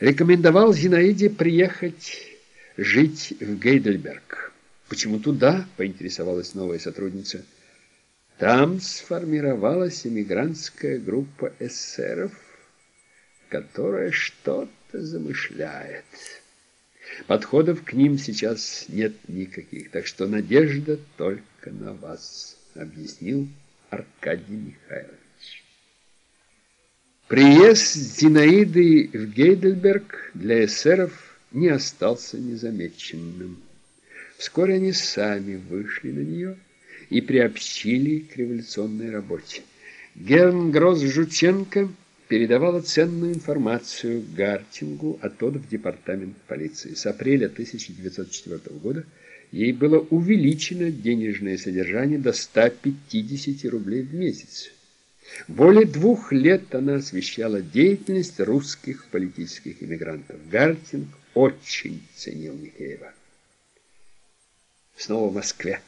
рекомендовал Зинаиде приехать жить в Гейдельберг. «Почему туда?» – поинтересовалась новая сотрудница. «Там сформировалась эмигрантская группа эсеров, которая что-то замышляет. Подходов к ним сейчас нет никаких, так что надежда только на вас», – объяснил Аркадий Михайлович. Приезд Зинаиды в Гейдельберг для эсеров не остался незамеченным. Вскоре они сами вышли на нее и приобщили к революционной работе. Герн Гросс-Жученко передавала ценную информацию Гартингу, а тот в департамент полиции. С апреля 1904 года ей было увеличено денежное содержание до 150 рублей в месяц. Более двух лет она освещала деятельность русских политических иммигрантов. Гартинг очень ценил Михеева. Снова в Москве.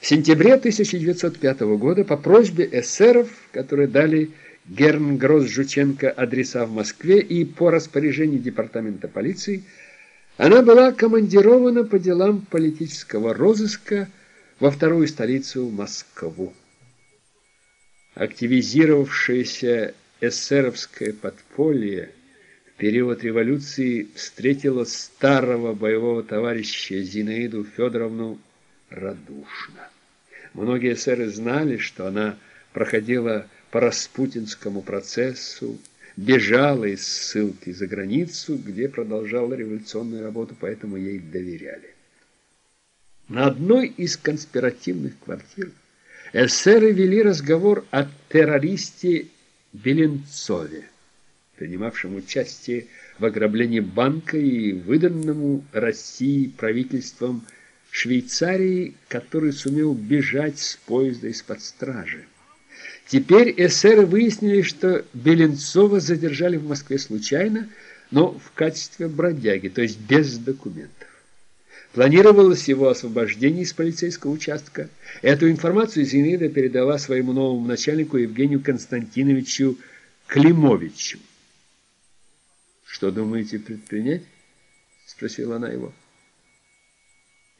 В сентябре 1905 года по просьбе эсеров, которые дали Герн Гросс-Жученко адреса в Москве и по распоряжению департамента полиции, она была командирована по делам политического розыска во вторую столицу Москву активизировавшееся эсеровское подполье в период революции встретило старого боевого товарища Зинаиду Федоровну радушно. Многие эсеры знали, что она проходила по распутинскому процессу, бежала из ссылки за границу, где продолжала революционную работу, поэтому ей доверяли. На одной из конспиративных квартир Эсеры вели разговор о террористе Беленцове, принимавшем участие в ограблении банка и выданному России правительством Швейцарии, который сумел бежать с поезда из-под стражи. Теперь эсеры выяснили, что Беленцова задержали в Москве случайно, но в качестве бродяги, то есть без документов. Планировалось его освобождение из полицейского участка. Эту информацию Зинаида передала своему новому начальнику Евгению Константиновичу Климовичу. «Что думаете предпринять?» – спросила она его.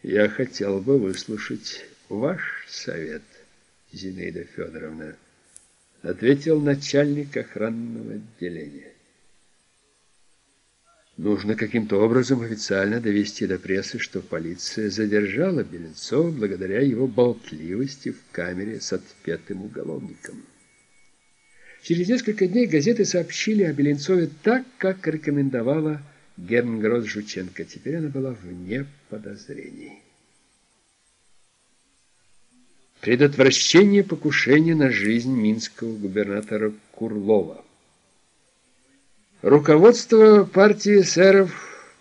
«Я хотел бы выслушать ваш совет, Зинаида Федоровна», – ответил начальник охранного отделения. Нужно каким-то образом официально довести до прессы, что полиция задержала Беленцова благодаря его болтливости в камере с отпетым уголовником. Через несколько дней газеты сообщили о Беленцове так, как рекомендовала Гернгрос Жученко. Теперь она была вне подозрений. Предотвращение покушения на жизнь минского губернатора Курлова. Руководство партии эсеров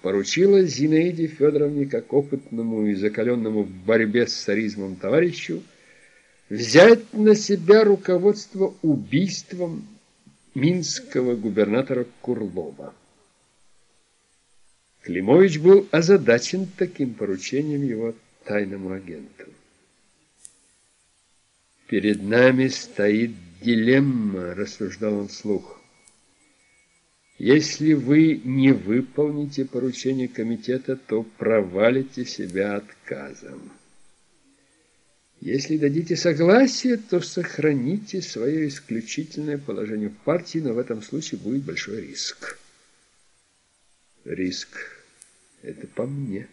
поручило Зинаиде Федоровне, как опытному и закаленному в борьбе с царизмом товарищу, взять на себя руководство убийством минского губернатора Курлова. Климович был озадачен таким поручением его тайному агенту. «Перед нами стоит дилемма», — рассуждал он вслух. Если вы не выполните поручение комитета, то провалите себя отказом. Если дадите согласие, то сохраните свое исключительное положение в партии, но в этом случае будет большой риск. Риск – это по мне,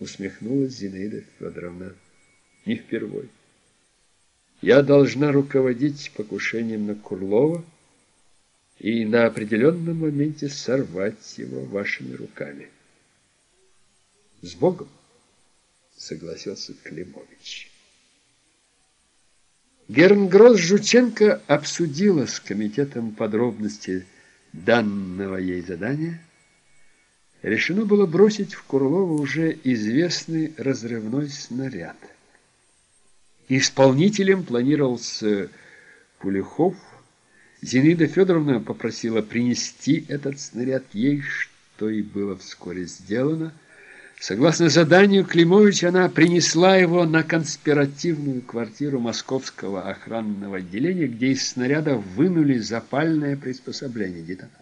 усмехнулась Зинаида Федоровна. Не впервой. Я должна руководить покушением на Курлова, и на определенном моменте сорвать его вашими руками. С Богом, согласился Климович. Гернгросс Жученко обсудила с комитетом подробности данного ей задания. Решено было бросить в Курлова уже известный разрывной снаряд. Исполнителем планировался Пулехов, Зинаида Федоровна попросила принести этот снаряд ей, что и было вскоре сделано. Согласно заданию Климовича, она принесла его на конспиративную квартиру московского охранного отделения, где из снаряда вынули запальное приспособление детонатор.